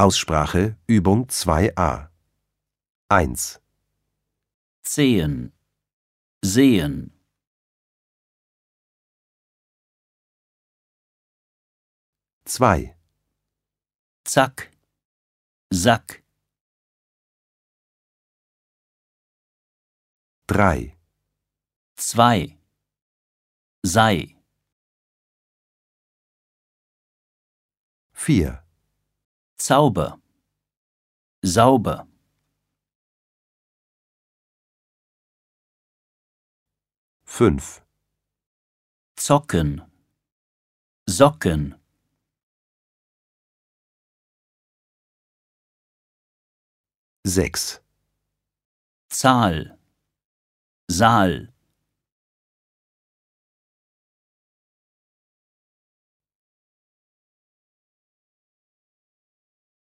Aussprache Übung 2a 1, Zehen. Sehen. zwei, Zack. Sack. drei, Zwei. Sei. vier, Zauber. Sauber. fünf, Zocken. Socken. sechs, Zahl. Saal.